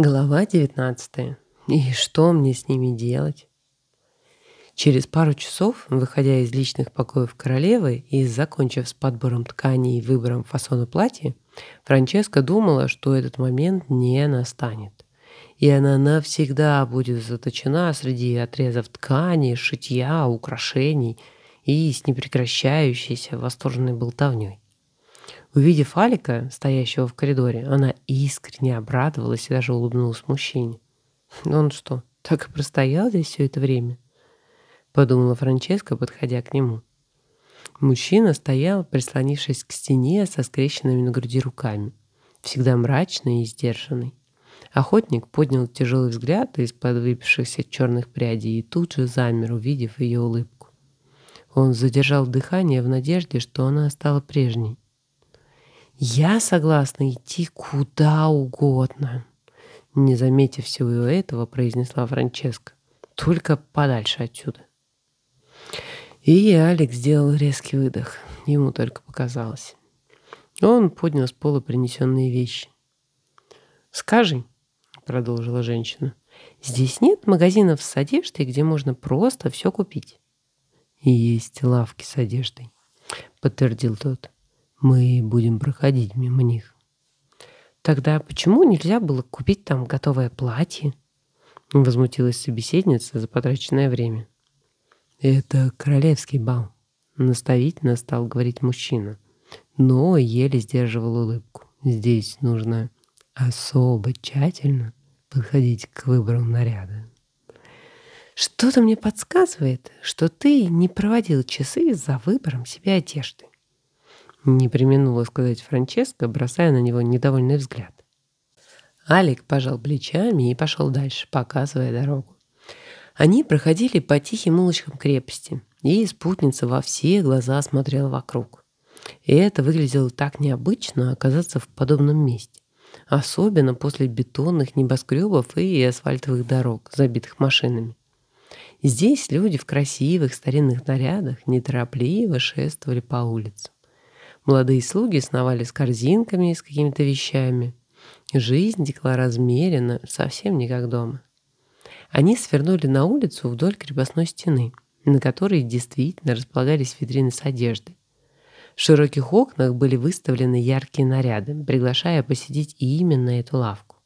Глава 19. И что мне с ними делать? Через пару часов, выходя из личных покоев королевы и закончив с подбором тканей и выбором фасона платья, Франческа думала, что этот момент не настанет. И она навсегда будет заточена среди отрезов ткани, шитья, украшений и с непрекращающейся восторженной болтовней. Увидев Алика, стоящего в коридоре, она искренне обрадовалась и даже улыбнулась мужчине. «Он что, так и простоял здесь все это время?» Подумала Франческа, подходя к нему. Мужчина стоял, прислонившись к стене со скрещенными на груди руками, всегда мрачный и сдержанный. Охотник поднял тяжелый взгляд из-под выпившихся черных прядей и тут же замер, увидев ее улыбку. Он задержал дыхание в надежде, что она стала прежней. Я согласна идти куда угодно. Не заметив всего этого, произнесла Франческа. Только подальше отсюда. И Алекс сделал резкий выдох. Ему только показалось. Он поднял с пола принесенные вещи. «Скажи», — продолжила женщина, — «здесь нет магазинов с одеждой, где можно просто все купить?» «Есть лавки с одеждой», — подтвердил тот. Мы будем проходить мимо них. Тогда почему нельзя было купить там готовое платье? Возмутилась собеседница за потраченное время. Это королевский бал. Наставительно стал говорить мужчина, но еле сдерживал улыбку. Здесь нужно особо тщательно подходить к выбору наряда. Что-то мне подсказывает, что ты не проводил часы за выбором себе одежды. Не применула сказать Франческо, бросая на него недовольный взгляд. Алик пожал плечами и пошел дальше, показывая дорогу. Они проходили по тихим улочкам крепости, и спутница во все глаза смотрела вокруг. И это выглядело так необычно оказаться в подобном месте. Особенно после бетонных небоскребов и асфальтовых дорог, забитых машинами. Здесь люди в красивых старинных нарядах неторопливо шествовали по улицам. Молодые слуги сновали с корзинками и с какими-то вещами. Жизнь текла размеренно, совсем не как дома. Они свернули на улицу вдоль крепостной стены, на которой действительно располагались витрины с одеждой. В широких окнах были выставлены яркие наряды, приглашая посетить именно эту лавку.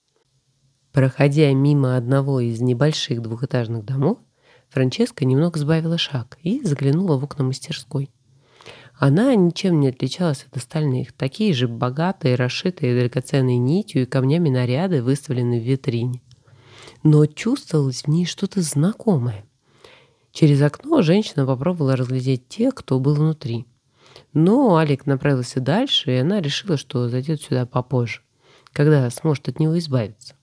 Проходя мимо одного из небольших двухэтажных домов, Франческа немного сбавила шаг и заглянула в окна мастерской. Она ничем не отличалась от остальных. Такие же богатые, расшитые драгоценной нитью и камнями наряды выставлены в витрине. Но чувствовалось в ней что-то знакомое. Через окно женщина попробовала разглядеть тех, кто был внутри. Но Алик направился дальше, и она решила, что зайдет сюда попозже, когда сможет от него избавиться.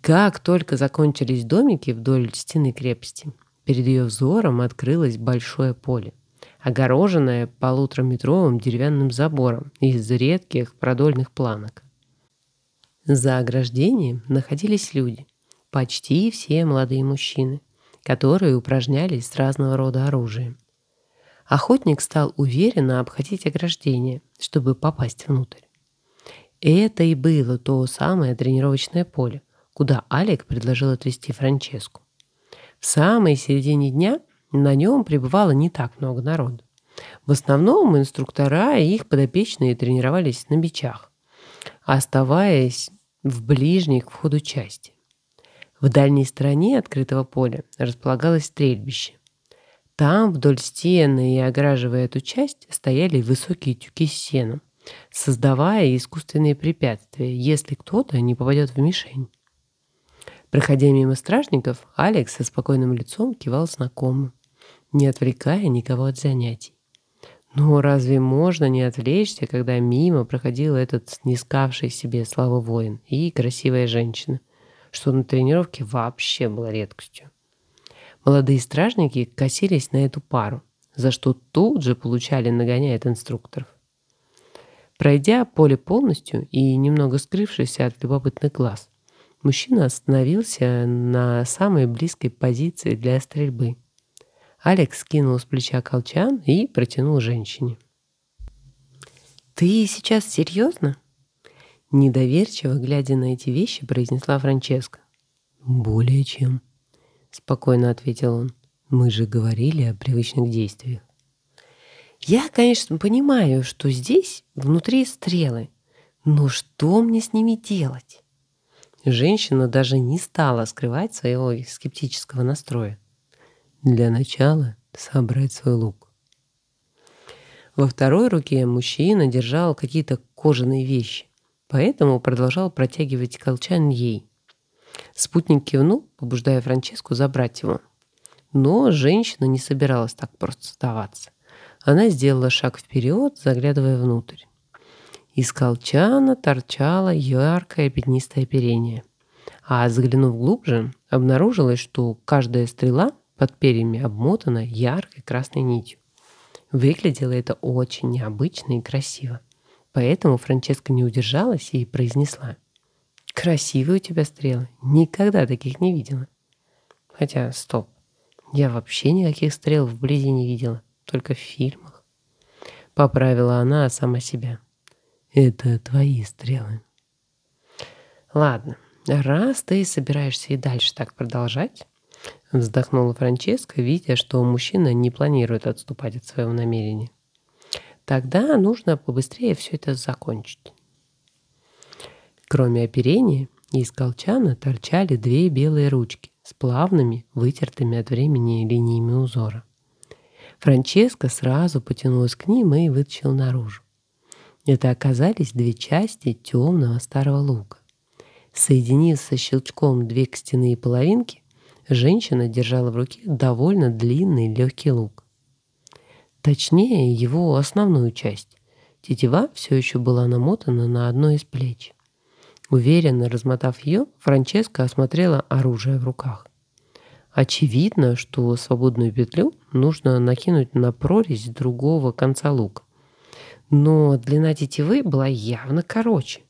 Как только закончились домики вдоль стены крепости, перед ее взором открылось большое поле огороженная полутораметровым деревянным забором из редких продольных планок. За ограждением находились люди, почти все молодые мужчины, которые упражнялись с разного рода оружием. Охотник стал уверенно обходить ограждение, чтобы попасть внутрь. Это и было то самое тренировочное поле, куда Алик предложил отвезти Франческу. В самой середине дня на нем пребывало не так много народу. В основном инструктора и их подопечные тренировались на бичах, оставаясь в ближней к входу части. В дальней стороне открытого поля располагалось стрельбище. Там, вдоль стены и ограживая эту часть, стояли высокие тюки с сеном, создавая искусственные препятствия, если кто-то не попадет в мишень. Проходя мимо стражников, Алекс со спокойным лицом кивал знакомым не отвлекая никого от занятий. Но разве можно не отвлечься, когда мимо проходил этот снискавший себе славу воин и красивая женщина, что на тренировке вообще было редкостью? Молодые стражники косились на эту пару, за что тут же получали нагоняя инструкторов. Пройдя поле полностью и немного скрывшись от любопытных глаз, мужчина остановился на самой близкой позиции для стрельбы – Алекс скинул с плеча колчан и протянул женщине. «Ты сейчас серьезно?» Недоверчиво, глядя на эти вещи, произнесла Франческа. «Более чем», — спокойно ответил он. «Мы же говорили о привычных действиях». «Я, конечно, понимаю, что здесь внутри стрелы, но что мне с ними делать?» Женщина даже не стала скрывать своего скептического настроя. Для начала собрать свой лук. Во второй руке мужчина держал какие-то кожаные вещи, поэтому продолжал протягивать колчан ей. Спутник кивнул, побуждая Франческу забрать его. Но женщина не собиралась так просто сдаваться. Она сделала шаг вперед, заглядывая внутрь. Из колчана торчало яркое пятнистое оперение. А заглянув глубже, обнаружилось, что каждая стрела под перьями обмотана яркой красной нитью. Выглядело это очень необычно и красиво. Поэтому Франческа не удержалась и произнесла. «Красивые у тебя стрелы. Никогда таких не видела». Хотя, стоп. Я вообще никаких стрел вблизи не видела. Только в фильмах. Поправила она сама себя. Это твои стрелы. Ладно, раз ты собираешься и дальше так продолжать, вздохнула Франческа, видя, что мужчина не планирует отступать от своего намерения. Тогда нужно побыстрее все это закончить. Кроме оперения, из колчана торчали две белые ручки с плавными, вытертыми от времени линиями узора. Франческа сразу потянулась к ним и вытащила наружу. Это оказались две части темного старого лука. Соединив со щелчком две костяные половинки, женщина держала в руке довольно длинный легкий лук. Точнее, его основную часть. Тетива все еще была намотана на одно из плеч. Уверенно размотав ее, Франческа осмотрела оружие в руках. Очевидно, что свободную петлю нужно накинуть на прорезь другого конца лука но длина тетивы была явно короче.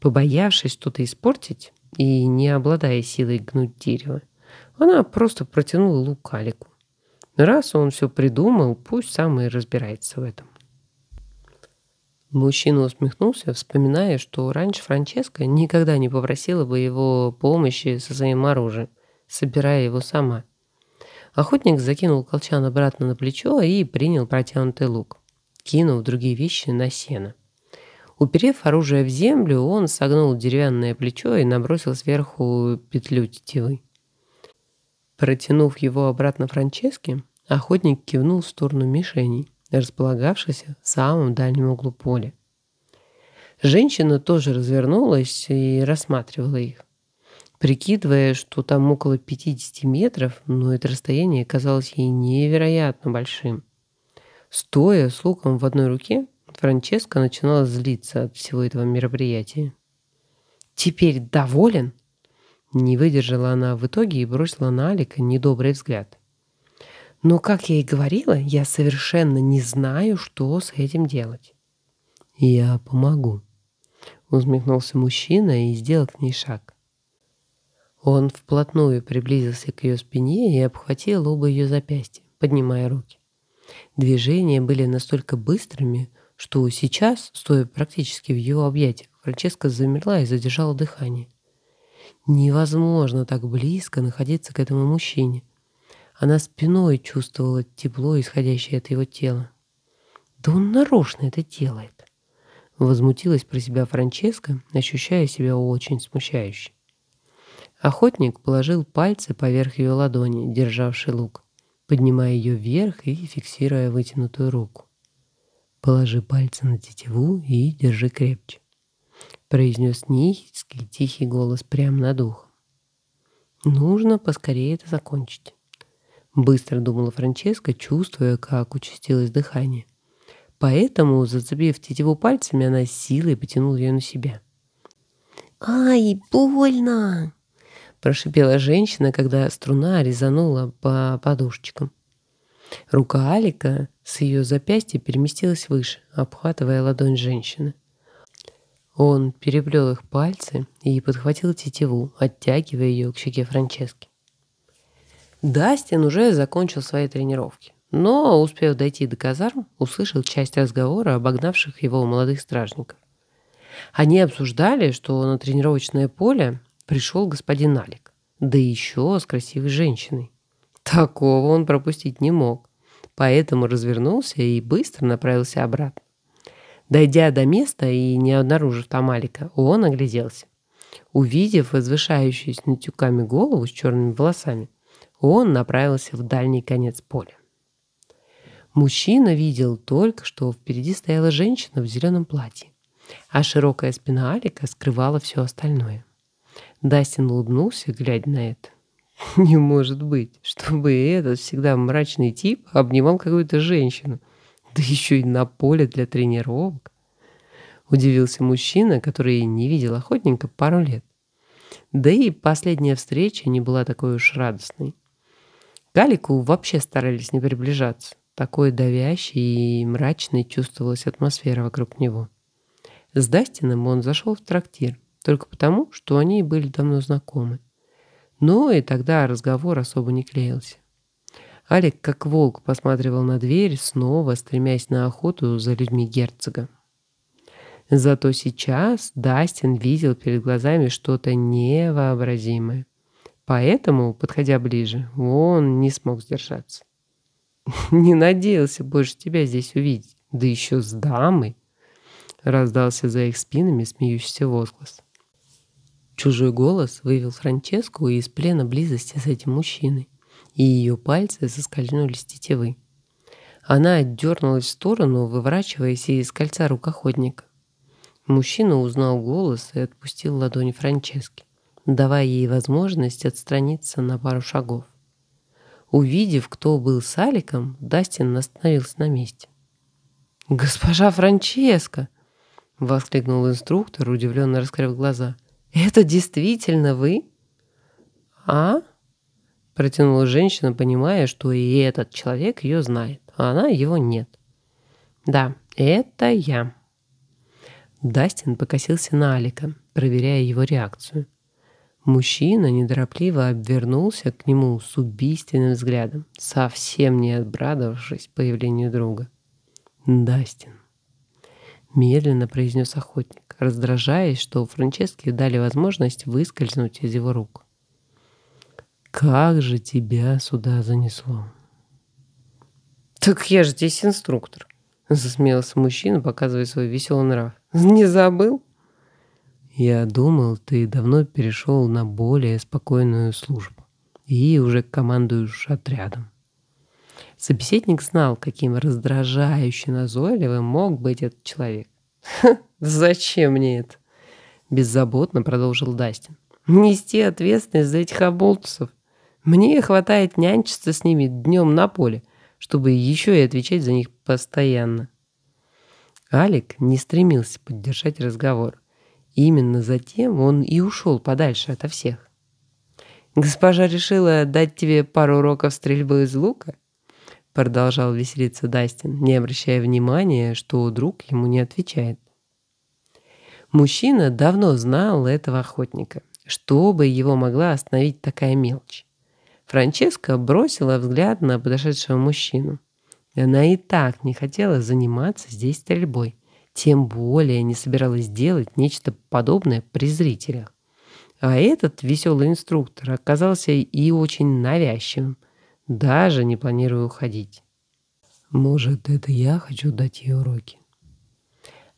Побоявшись что-то испортить и не обладая силой гнуть дерево, она просто протянула лук Алику. Раз он все придумал, пусть сам и разбирается в этом. Мужчина усмехнулся, вспоминая, что раньше Франческа никогда не попросила бы его помощи со своим оружием, собирая его сама. Охотник закинул колчан обратно на плечо и принял протянутый лук кинув другие вещи на сено. Уперев оружие в землю, он согнул деревянное плечо и набросил сверху петлю тетивы. Протянув его обратно Франческе, охотник кивнул в сторону мишеней, располагавшихся в самом дальнем углу поля. Женщина тоже развернулась и рассматривала их, прикидывая, что там около 50 метров, но это расстояние казалось ей невероятно большим. Стоя с луком в одной руке, Франческа начинала злиться от всего этого мероприятия. «Теперь доволен?» Не выдержала она в итоге и бросила на Алика недобрый взгляд. «Но, как я и говорила, я совершенно не знаю, что с этим делать». «Я помогу», — усмехнулся мужчина и сделал к ней шаг. Он вплотную приблизился к ее спине и обхватил оба ее запястья, поднимая руки. Движения были настолько быстрыми, что сейчас, стоя практически в его объятиях, Франческа замерла и задержала дыхание. Невозможно так близко находиться к этому мужчине. Она спиной чувствовала тепло, исходящее от его тела. Да он нарочно это делает. Возмутилась про себя Франческа, ощущая себя очень смущающе. Охотник положил пальцы поверх ее ладони, державший лук поднимая ее вверх и фиксируя вытянутую руку. «Положи пальцы на тетиву и держи крепче», — произнес низкий тихий голос прямо над ухом. «Нужно поскорее это закончить», — быстро думала Франческа, чувствуя, как участилось дыхание. Поэтому, зацепив тетиву пальцами, она силой потянула ее на себя. «Ай, больно!» прошипела женщина, когда струна резанула по подушечкам. Рука Алика с ее запястья переместилась выше, обхватывая ладонь женщины. Он переплел их пальцы и подхватил тетиву, оттягивая ее к щеке Франчески. Дастин уже закончил свои тренировки, но, успев дойти до казарм, услышал часть разговора обогнавших его молодых стражников. Они обсуждали, что на тренировочное поле пришел господин Алик, да еще с красивой женщиной. Такого он пропустить не мог, поэтому развернулся и быстро направился обратно. Дойдя до места и не обнаружив там Алика, он огляделся. Увидев возвышающуюся над тюками голову с черными волосами, он направился в дальний конец поля. Мужчина видел только, что впереди стояла женщина в зеленом платье, а широкая спина Алика скрывала все остальное. Дастин улыбнулся, глядя на это. Не может быть, чтобы этот всегда мрачный тип обнимал какую-то женщину, да еще и на поле для тренировок. Удивился мужчина, который не видел охотника пару лет. Да и последняя встреча не была такой уж радостной. Галику вообще старались не приближаться. Такой давящей и мрачной чувствовалась атмосфера вокруг него. С Дастином он зашел в трактир, только потому, что они были давно знакомы. Но и тогда разговор особо не клеился. Алик, как волк, посматривал на дверь, снова стремясь на охоту за людьми герцога. Зато сейчас Дастин видел перед глазами что-то невообразимое. Поэтому, подходя ближе, он не смог сдержаться. «Не надеялся больше тебя здесь увидеть, да еще с дамой!» Раздался за их спинами смеющийся возглас. Чужой голос вывел Франческу из плена близости с этим мужчиной, и ее пальцы соскользнули с тетивы. Она отдернулась в сторону, выворачиваясь из кольца рукоходника. Мужчина узнал голос и отпустил ладони Франчески, давая ей возможность отстраниться на пару шагов. Увидев, кто был с Аликом, Дастин остановился на месте. «Госпожа Франческа!» — воскликнул инструктор, удивленно раскрыв глаза. «Это действительно вы?» «А?» — протянула женщина, понимая, что и этот человек ее знает, а она его нет. «Да, это я». Дастин покосился на Алика, проверяя его реакцию. Мужчина неторопливо обвернулся к нему с убийственным взглядом, совсем не обрадовавшись появлению друга. «Дастин», — медленно произнес охотник, раздражаясь, что Франческе дали возможность выскользнуть из его рук. «Как же тебя сюда занесло?» «Так я же здесь инструктор», — засмеялся мужчина, показывая свой веселый нрав. «Не забыл?» Я думал, ты давно перешел на более спокойную службу и уже командуешь отрядом. Собеседник знал, каким раздражающе назойливым мог быть этот человек. «Зачем мне это?» – беззаботно продолжил Дастин. «Нести ответственность за этих оболтусов. Мне хватает нянчиться с ними днем на поле, чтобы еще и отвечать за них постоянно». Алик не стремился поддержать разговор – Именно затем он и ушел подальше ото всех. «Госпожа решила дать тебе пару уроков стрельбы из лука?» Продолжал веселиться Дастин, не обращая внимания, что друг ему не отвечает. Мужчина давно знал этого охотника. Что бы его могла остановить такая мелочь? Франческа бросила взгляд на подошедшего мужчину. Она и так не хотела заниматься здесь стрельбой тем более не собиралась делать нечто подобное при зрителях. А этот веселый инструктор оказался и очень навязчивым, даже не планируя уходить. «Может, это я хочу дать ей уроки?»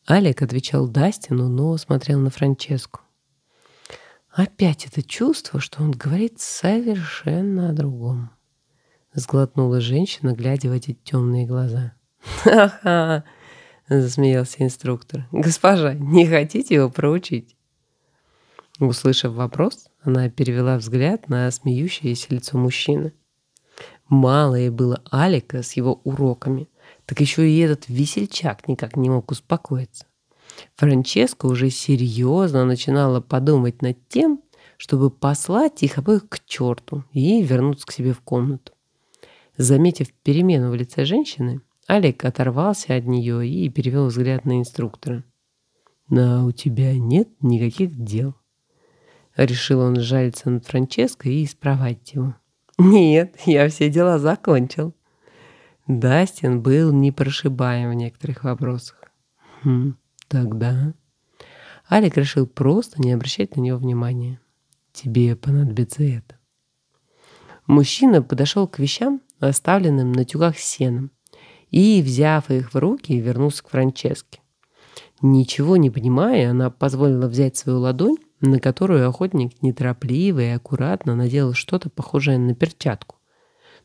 Алик отвечал Дастину, но смотрел на Франческу. Опять это чувство, что он говорит совершенно о другом. Сглотнула женщина, глядя в эти темные глаза. «Ха-ха!» засмеялся инструктор. «Госпожа, не хотите его проучить?» Услышав вопрос, она перевела взгляд на смеющееся лицо мужчины. Мало ей было Алика с его уроками, так еще и этот весельчак никак не мог успокоиться. Франческа уже серьезно начинала подумать над тем, чтобы послать их обоих к черту и вернуться к себе в комнату. Заметив перемену в лице женщины, Алик оторвался от нее и перевел взгляд на инструктора. «Но у тебя нет никаких дел». Решил он жалиться над Франческо и исправать его. «Нет, я все дела закончил». Дастин был непрошибаем в некоторых вопросах. «Хм, тогда...» Алик решил просто не обращать на него внимания. «Тебе понадобится это». Мужчина подошел к вещам, оставленным на тюгах с сеном, и, взяв их в руки, вернулся к Франческе. Ничего не понимая, она позволила взять свою ладонь, на которую охотник неторопливо и аккуратно надел что-то похожее на перчатку,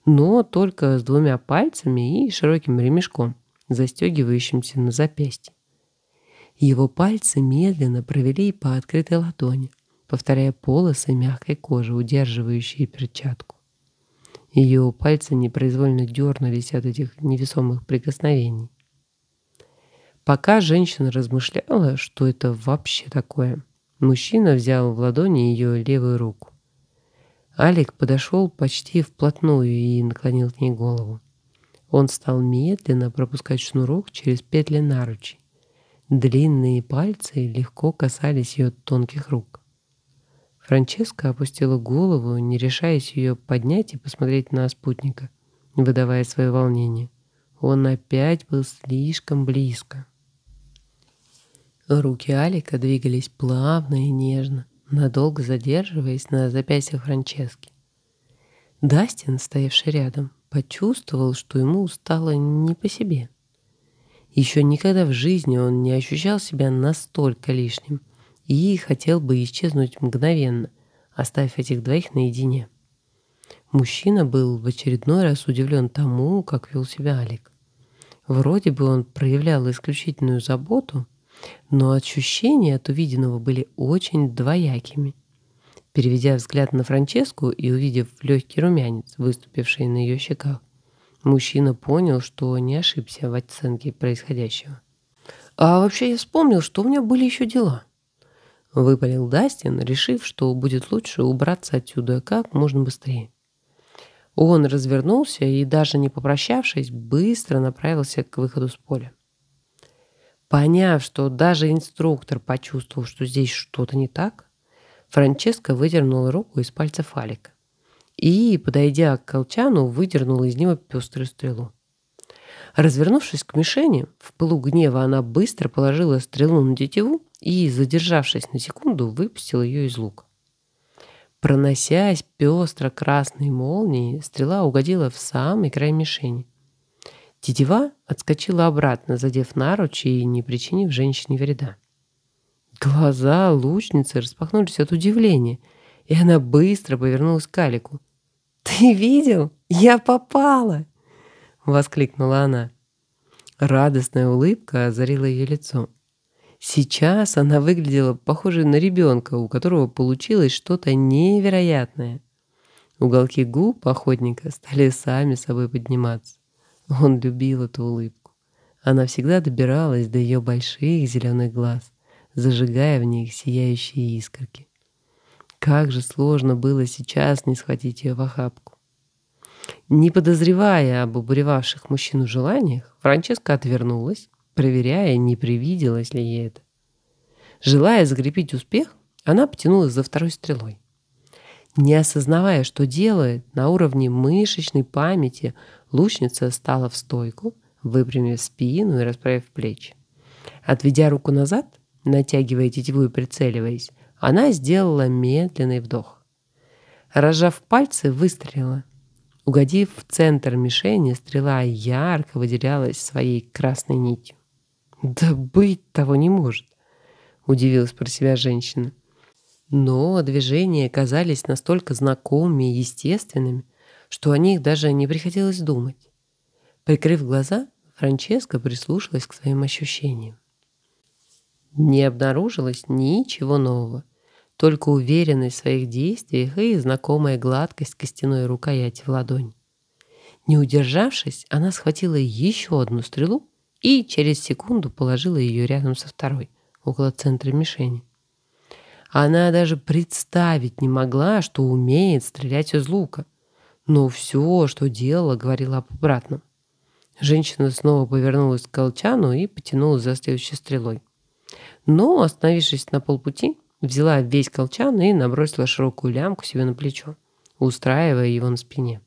но только с двумя пальцами и широким ремешком, застегивающимся на запястье. Его пальцы медленно провели по открытой ладони, повторяя полосы мягкой кожи, удерживающие перчатку. Ее пальцы непроизвольно дернулись от этих невесомых прикосновений. Пока женщина размышляла, что это вообще такое, мужчина взял в ладони ее левую руку. Алик подошел почти вплотную и наклонил к ней голову. Он стал медленно пропускать шнурок через петли наручей. Длинные пальцы легко касались ее тонких рук. Франческа опустила голову, не решаясь ее поднять и посмотреть на спутника, выдавая свое волнение. Он опять был слишком близко. Руки Алика двигались плавно и нежно, надолго задерживаясь на запястьях Франчески. Дастин, стоявший рядом, почувствовал, что ему стало не по себе. Еще никогда в жизни он не ощущал себя настолько лишним – и хотел бы исчезнуть мгновенно, оставив этих двоих наедине. Мужчина был в очередной раз удивлен тому, как вел себя Алик. Вроде бы он проявлял исключительную заботу, но ощущения от увиденного были очень двоякими. Переведя взгляд на Франческу и увидев легкий румянец, выступивший на ее щеках, мужчина понял, что не ошибся в оценке происходящего. А вообще я вспомнил, что у меня были еще дела. Выпалил Дастин, решив, что будет лучше убраться отсюда как можно быстрее. Он развернулся и, даже не попрощавшись, быстро направился к выходу с поля. Поняв, что даже инструктор почувствовал, что здесь что-то не так, Франческа выдернула руку из пальца Фалика и, подойдя к колчану, выдернула из него пеструю стрелу. Развернувшись к мишени, в пылу гнева она быстро положила стрелу на тетиву и, задержавшись на секунду, выпустил ее из лука. Проносясь пестро-красной молнией, стрела угодила в самый край мишени. Тетива отскочила обратно, задев наручи и не причинив женщине вреда. Глаза лучницы распахнулись от удивления, и она быстро повернулась к Алику. «Ты видел? Я попала!» — воскликнула она. Радостная улыбка озарила ее лицо. Сейчас она выглядела похожей на ребенка, у которого получилось что-то невероятное. Уголки губ охотника стали сами собой подниматься. Он любил эту улыбку. Она всегда добиралась до ее больших зеленых глаз, зажигая в них сияющие искорки. Как же сложно было сейчас не схватить ее в охапку. Не подозревая об обуревавших мужчину желаниях, Франческа отвернулась проверяя, не привиделось ли ей это. Желая закрепить успех, она потянулась за второй стрелой. Не осознавая, что делает, на уровне мышечной памяти лучница стала в стойку, выпрямив спину и расправив плечи. Отведя руку назад, натягивая тетиву и прицеливаясь, она сделала медленный вдох. Разжав пальцы, выстрелила. Угодив в центр мишени, стрела ярко выделялась своей красной нитью. «Да быть того не может», — удивилась про себя женщина. Но движения казались настолько знакомыми и естественными, что о них даже не приходилось думать. Прикрыв глаза, Франческа прислушалась к своим ощущениям. Не обнаружилось ничего нового, только уверенность в своих действиях и знакомая гладкость костяной рукояти в ладонь. Не удержавшись, она схватила еще одну стрелу и через секунду положила ее рядом со второй, около центра мишени. Она даже представить не могла, что умеет стрелять из лука. Но все, что делала, говорила об обратном. Женщина снова повернулась к колчану и потянулась за следующей стрелой. Но, остановившись на полпути, взяла весь колчан и набросила широкую лямку себе на плечо, устраивая его на спине.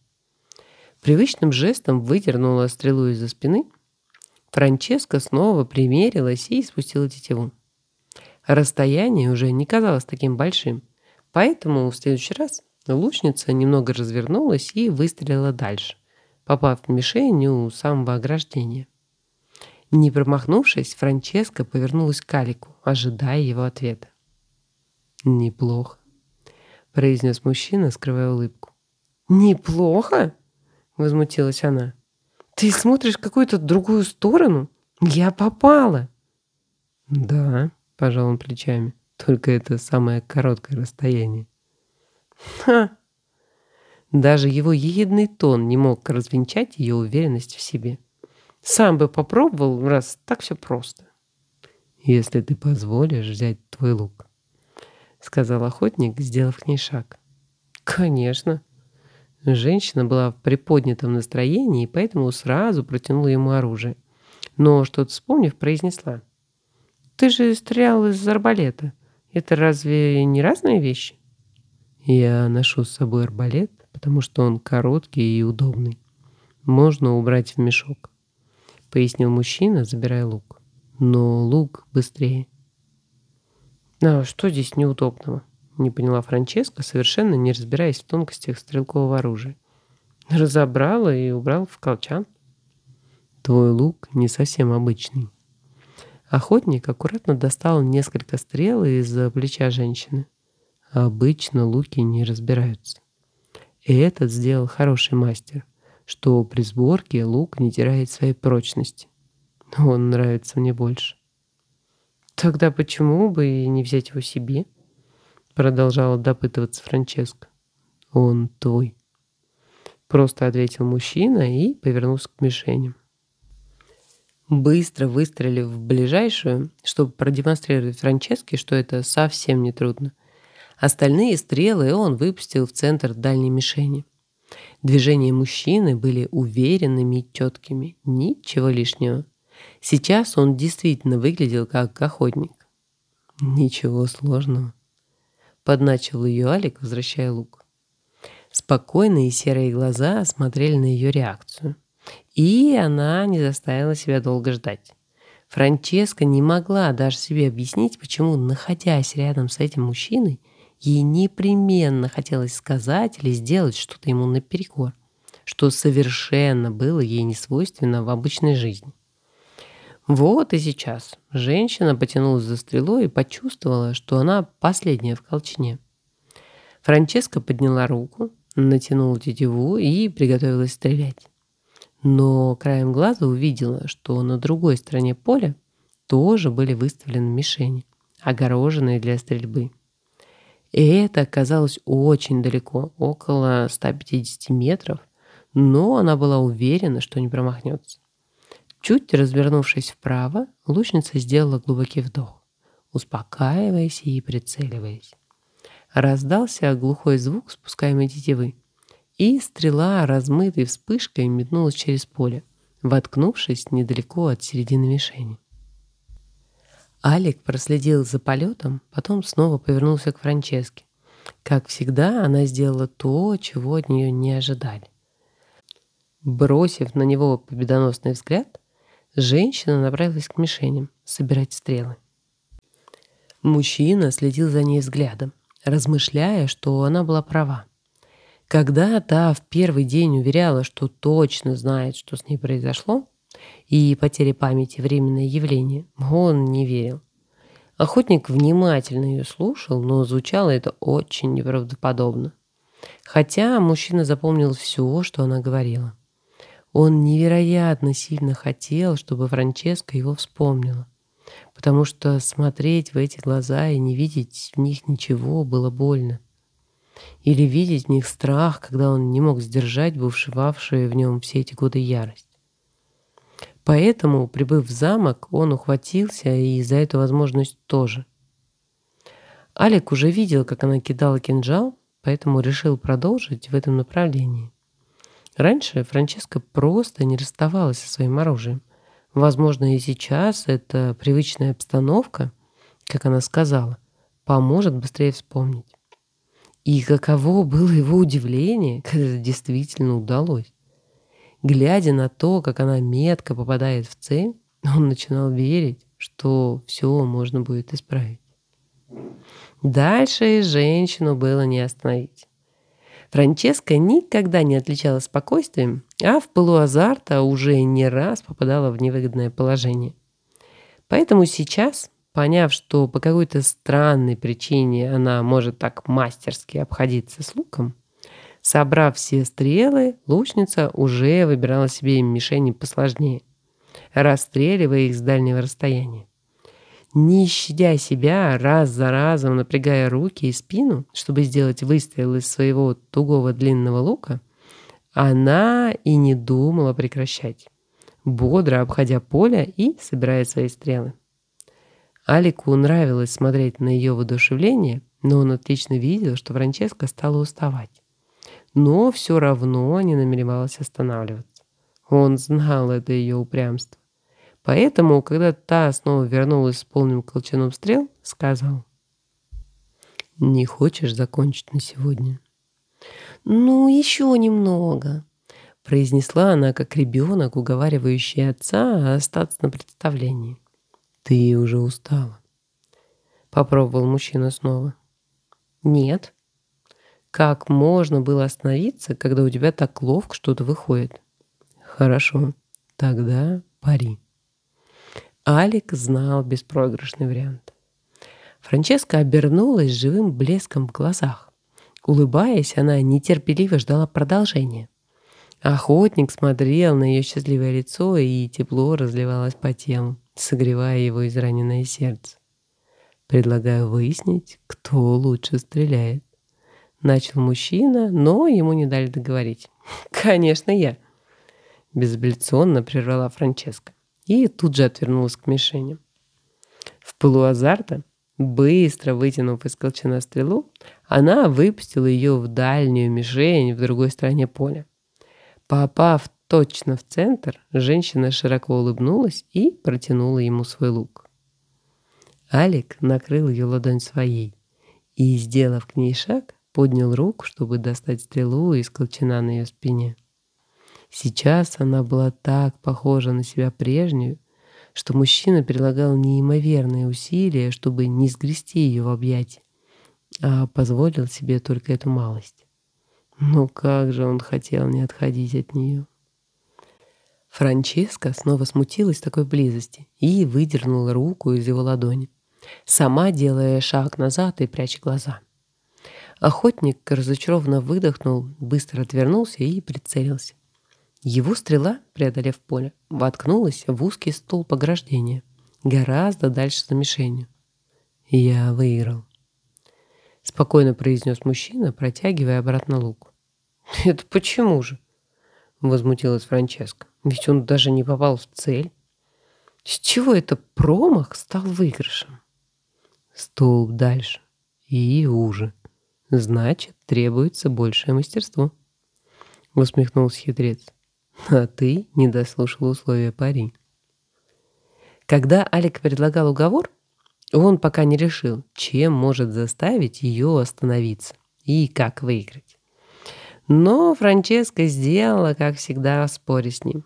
Привычным жестом выдернула стрелу из-за спины Франческа снова примерилась и спустила тетиву. Расстояние уже не казалось таким большим, поэтому в следующий раз лучница немного развернулась и выстрелила дальше, попав в мишень у самого ограждения. Не промахнувшись, Франческа повернулась к Алику, ожидая его ответа. «Неплохо», — произнес мужчина, скрывая улыбку. «Неплохо?» — возмутилась она. «Ты смотришь в какую-то другую сторону? Я попала!» «Да», — пожал он плечами, — «только это самое короткое расстояние». «Ха!» Даже его ехидный тон не мог развенчать ее уверенность в себе. Сам бы попробовал, раз так все просто. «Если ты позволишь взять твой лук», — сказал охотник, сделав к ней шаг. «Конечно». Женщина была в приподнятом настроении, и поэтому сразу протянула ему оружие. Но, что-то вспомнив, произнесла. «Ты же стрелял из арбалета. Это разве не разные вещи?» «Я ношу с собой арбалет, потому что он короткий и удобный. Можно убрать в мешок», — пояснил мужчина, забирая лук. «Но лук быстрее». «А что здесь неудобного?» Не поняла Франческа, совершенно не разбираясь в тонкостях стрелкового оружия. Разобрала и убрал в колчан. Твой лук не совсем обычный. Охотник аккуратно достал несколько стрел из-за плеча женщины. Обычно луки не разбираются. И этот сделал хороший мастер, что при сборке лук не теряет своей прочности. Он нравится мне больше. Тогда почему бы и не взять его себе? Продолжала допытываться Франческа. Он твой. Просто ответил мужчина и повернулся к мишеням. Быстро выстрелив в ближайшую, чтобы продемонстрировать Франческе, что это совсем не трудно. Остальные стрелы он выпустил в центр дальней мишени. Движения мужчины были уверенными и четкими, ничего лишнего. Сейчас он действительно выглядел как охотник. Ничего сложного подначил ее Алик, возвращая лук. Спокойные серые глаза смотрели на ее реакцию. И она не заставила себя долго ждать. Франческа не могла даже себе объяснить, почему, находясь рядом с этим мужчиной, ей непременно хотелось сказать или сделать что-то ему наперекор, что совершенно было ей не свойственно в обычной жизни. Вот и сейчас женщина потянулась за стрелой и почувствовала, что она последняя в колчине. Франческа подняла руку, натянула тетиву и приготовилась стрелять. Но краем глаза увидела, что на другой стороне поля тоже были выставлены мишени, огороженные для стрельбы. И это оказалось очень далеко, около 150 метров, но она была уверена, что не промахнется. Чуть развернувшись вправо, лучница сделала глубокий вдох, успокаиваясь и прицеливаясь. Раздался глухой звук спускаемой тетивы, и стрела, размытой вспышкой, метнулась через поле, воткнувшись недалеко от середины мишени. Алик проследил за полетом, потом снова повернулся к Франческе. Как всегда, она сделала то, чего от нее не ожидали. Бросив на него победоносный взгляд, Женщина направилась к мишеням собирать стрелы. Мужчина следил за ней взглядом, размышляя, что она была права. Когда та в первый день уверяла, что точно знает, что с ней произошло, и потеря памяти – временное явление, он не верил. Охотник внимательно ее слушал, но звучало это очень неправдоподобно. Хотя мужчина запомнил все, что она говорила. Он невероятно сильно хотел, чтобы Франческа его вспомнила, потому что смотреть в эти глаза и не видеть в них ничего было больно. Или видеть в них страх, когда он не мог сдержать бушевавшую в нем все эти годы ярость. Поэтому, прибыв в замок, он ухватился и за эту возможность тоже. Алик уже видел, как она кидала кинжал, поэтому решил продолжить в этом направлении. Раньше Франческа просто не расставалась со своим оружием. Возможно, и сейчас эта привычная обстановка, как она сказала, поможет быстрее вспомнить. И каково было его удивление, когда это действительно удалось. Глядя на то, как она метко попадает в цель, он начинал верить, что все можно будет исправить. Дальше женщину было не остановить. Франческа никогда не отличалась спокойствием, а в пылу азарта уже не раз попадала в невыгодное положение. Поэтому сейчас, поняв, что по какой-то странной причине она может так мастерски обходиться с луком, собрав все стрелы, лучница уже выбирала себе мишени посложнее, расстреливая их с дальнего расстояния не щадя себя, раз за разом напрягая руки и спину, чтобы сделать выстрел из своего тугого длинного лука, она и не думала прекращать, бодро обходя поле и собирая свои стрелы. Алику нравилось смотреть на ее воодушевление, но он отлично видел, что Франческа стала уставать. Но все равно не намеревалась останавливаться. Он знал это ее упрямство. Поэтому, когда та снова вернулась с полным колчаном стрел, сказал. «Не хочешь закончить на сегодня?» «Ну, еще немного», — произнесла она, как ребенок, уговаривающий отца остаться на представлении. «Ты уже устала», — попробовал мужчина снова. «Нет». «Как можно было остановиться, когда у тебя так ловко что-то выходит?» «Хорошо, тогда пари». Алик знал беспроигрышный вариант. Франческа обернулась живым блеском в глазах. Улыбаясь, она нетерпеливо ждала продолжения. Охотник смотрел на ее счастливое лицо, и тепло разливалось по телу, согревая его израненное сердце. «Предлагаю выяснить, кто лучше стреляет». Начал мужчина, но ему не дали договорить. «Конечно, я!» Безапелляционно прервала Франческа и тут же отвернулась к мишени. В пылу азарта, быстро вытянув из колчана стрелу, она выпустила ее в дальнюю мишень в другой стороне поля. Попав точно в центр, женщина широко улыбнулась и протянула ему свой лук. Алик накрыл ее ладонь своей и, сделав к ней шаг, поднял руку, чтобы достать стрелу из колчана на ее спине. Сейчас она была так похожа на себя прежнюю, что мужчина прилагал неимоверные усилия, чтобы не сгрести ее в объятия, а позволил себе только эту малость. Но как же он хотел не отходить от нее. Франческа снова смутилась такой близости и выдернула руку из его ладони, сама делая шаг назад и пряча глаза. Охотник разочарованно выдохнул, быстро отвернулся и прицелился. Его стрела, преодолев поле, воткнулась в узкий столб ограждения, гораздо дальше за мишенью. «Я выиграл», — спокойно произнес мужчина, протягивая обратно лук. «Это почему же?» — возмутилась Франческа. «Ведь он даже не попал в цель. С чего это промах стал выигрышем?» «Столб дальше и уже. Значит, требуется большее мастерство», — усмехнулся хитрец а ты не дослушал условия пари. Когда Алик предлагал уговор, он пока не решил, чем может заставить ее остановиться и как выиграть. Но Франческа сделала, как всегда, в споре с ним.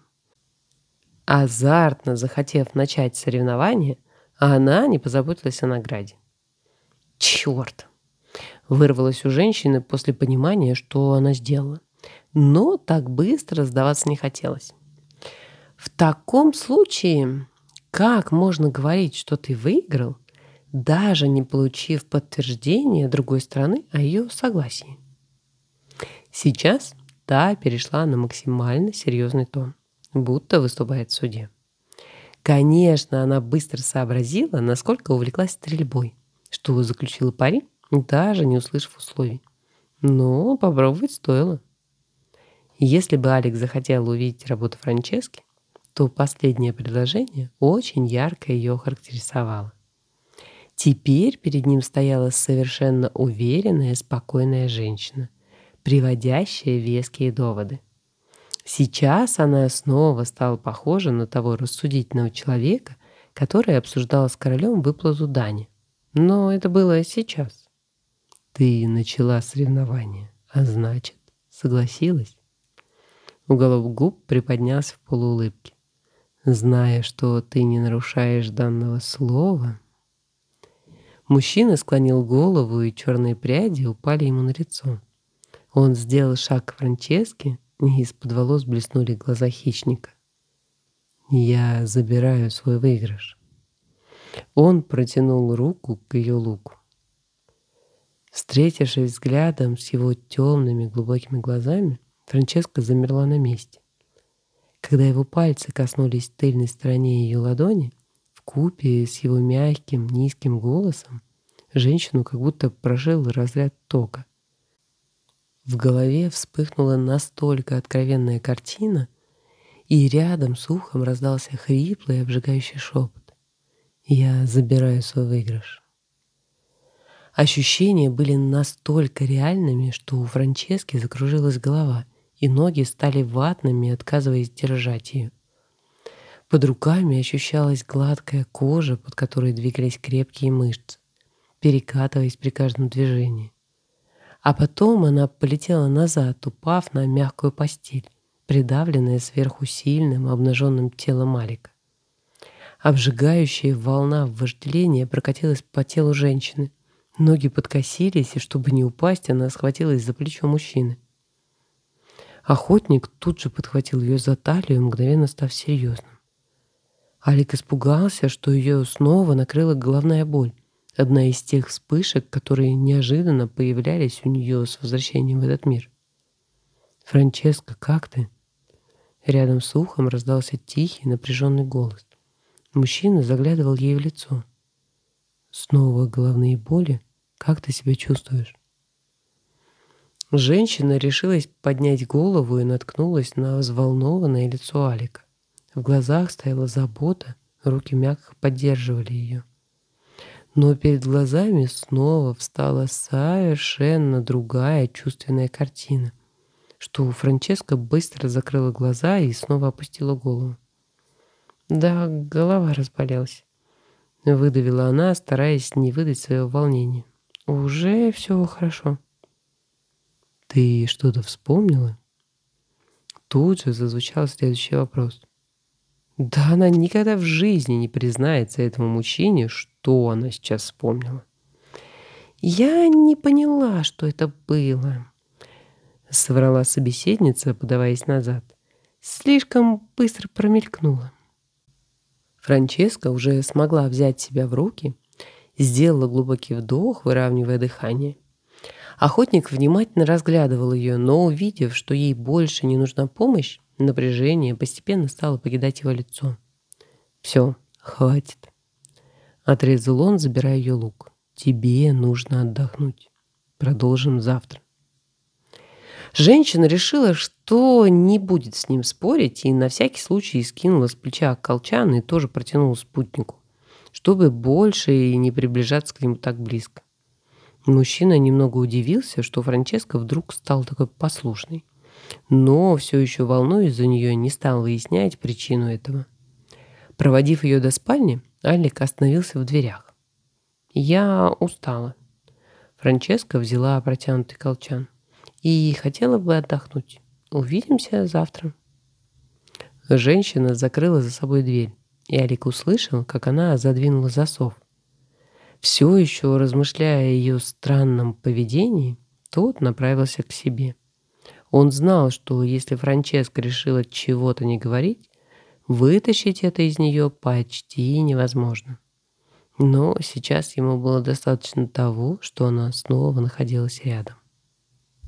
Азартно захотев начать соревнование, она не позаботилась о награде. «Черт!» — вырвалось у женщины после понимания, что она сделала но так быстро сдаваться не хотелось. В таком случае, как можно говорить, что ты выиграл, даже не получив подтверждения другой стороны о ее согласии? Сейчас та перешла на максимально серьезный тон, будто выступает в суде. Конечно, она быстро сообразила, насколько увлеклась стрельбой, что заключила пари, даже не услышав условий. Но попробовать стоило. Если бы Алекс захотел увидеть работу Франчески, то последнее предложение очень ярко ее характеризовало. Теперь перед ним стояла совершенно уверенная, спокойная женщина, приводящая веские доводы. Сейчас она снова стала похожа на того рассудительного человека, который обсуждал с королем выплату дани. Но это было сейчас. Ты начала соревнование, а значит, согласилась. Уголок губ приподнялся в полуулыбке. «Зная, что ты не нарушаешь данного слова...» Мужчина склонил голову, и черные пряди упали ему на лицо. Он сделал шаг к Франческе, и из-под волос блеснули глаза хищника. «Я забираю свой выигрыш». Он протянул руку к ее луку. Встретившись взглядом с его темными глубокими глазами, Франческа замерла на месте. Когда его пальцы коснулись тыльной стороны ее ладони, в купе с его мягким, низким голосом, женщину как будто прожил разряд тока. В голове вспыхнула настолько откровенная картина, и рядом с ухом раздался хриплый обжигающий шепот. «Я забираю свой выигрыш». Ощущения были настолько реальными, что у Франчески закружилась голова, и ноги стали ватными, отказываясь держать ее. Под руками ощущалась гладкая кожа, под которой двигались крепкие мышцы, перекатываясь при каждом движении. А потом она полетела назад, упав на мягкую постель, придавленная сверху сильным обнаженным телом Алика. Обжигающая волна вожделения прокатилась по телу женщины. Ноги подкосились, и чтобы не упасть, она схватилась за плечо мужчины. Охотник тут же подхватил ее за талию, мгновенно став серьезным. Алик испугался, что ее снова накрыла головная боль. Одна из тех вспышек, которые неожиданно появлялись у нее с возвращением в этот мир. «Франческа, как ты?» Рядом с ухом раздался тихий, напряженный голос. Мужчина заглядывал ей в лицо. «Снова головные боли? Как ты себя чувствуешь?» Женщина решилась поднять голову и наткнулась на взволнованное лицо Алика. В глазах стояла забота, руки мягко поддерживали ее. Но перед глазами снова встала совершенно другая чувственная картина, что Франческа быстро закрыла глаза и снова опустила голову. Да, голова разболелась. Выдавила она, стараясь не выдать своего волнения. Уже все хорошо. Ты что-то вспомнила? Тут же зазвучал следующий вопрос. Да она никогда в жизни не признается этому мужчине, что она сейчас вспомнила. «Я не поняла, что это было», — соврала собеседница, подаваясь назад. Слишком быстро промелькнула. Франческа уже смогла взять себя в руки, сделала глубокий вдох, выравнивая дыхание. Охотник внимательно разглядывал ее, но, увидев, что ей больше не нужна помощь, Напряжение постепенно стало покидать его лицо. «Все, хватит», — отрезал он, забирая ее лук. «Тебе нужно отдохнуть. Продолжим завтра». Женщина решила, что не будет с ним спорить, и на всякий случай скинула с плеча колчан и тоже протянула спутнику, чтобы больше и не приближаться к нему так близко. Мужчина немного удивился, что Франческа вдруг стал такой послушный но все еще волнуясь за нее, не стал выяснять причину этого. Проводив ее до спальни, Алик остановился в дверях. «Я устала». Франческа взяла протянутый колчан. «И хотела бы отдохнуть. Увидимся завтра». Женщина закрыла за собой дверь, и Алик услышал, как она задвинула засов. Все еще размышляя о ее странном поведении, тот направился к себе. Он знал, что если Франческа решила чего-то не говорить, вытащить это из нее почти невозможно. Но сейчас ему было достаточно того, что она снова находилась рядом.